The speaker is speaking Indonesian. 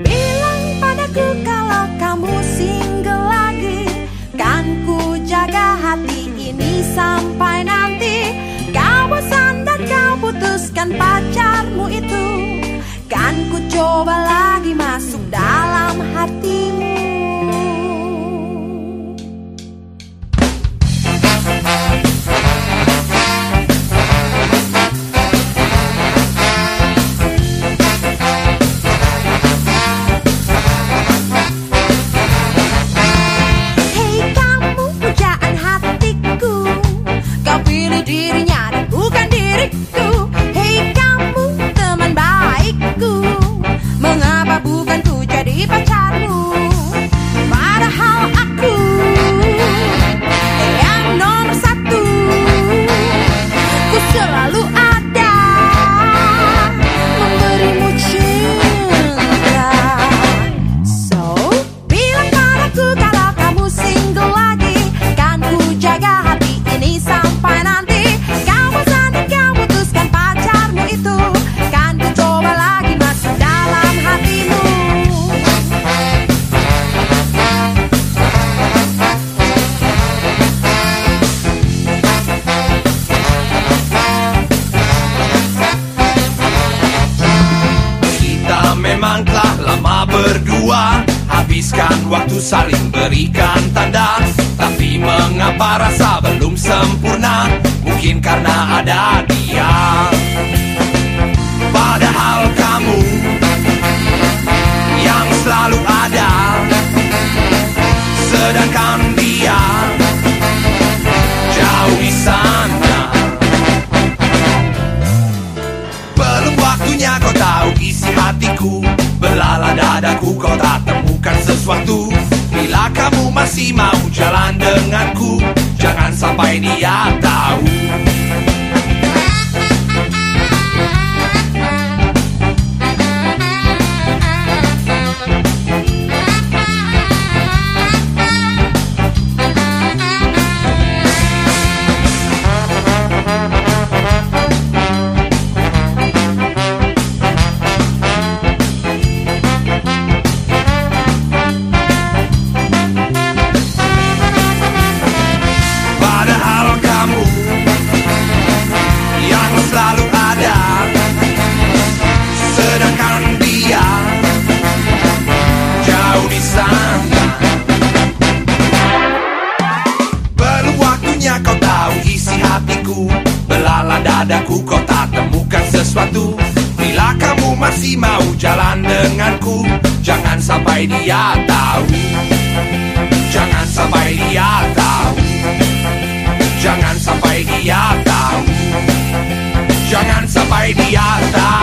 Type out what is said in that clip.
Bilang padaku kalau kamu single lagi. Kan ku jaga hati ini sampai Habiskan waktu saling berikan tanda. Tapi mengapa rasa belum sempurna? Mungkin karena ada dia. Padahal kamu Yang selalu ada. Sedangkan dia Jauh di sana. Belum waktunya kau tahu isi hatiku. Belala dadaku kau tak temukan sesuatu. Bila kamu masih mau jalan denganku Jangan sampai dia tahu Akhirnya kau tahu isi hatiku. Belalah dadaku kau tak temukan sesuatu. Bila kamu masih mau jalan denganku Jangan sampai dia tahu. Jangan sampai dia tahu. Jangan sampai dia tahu. Jangan sampai dia tahu.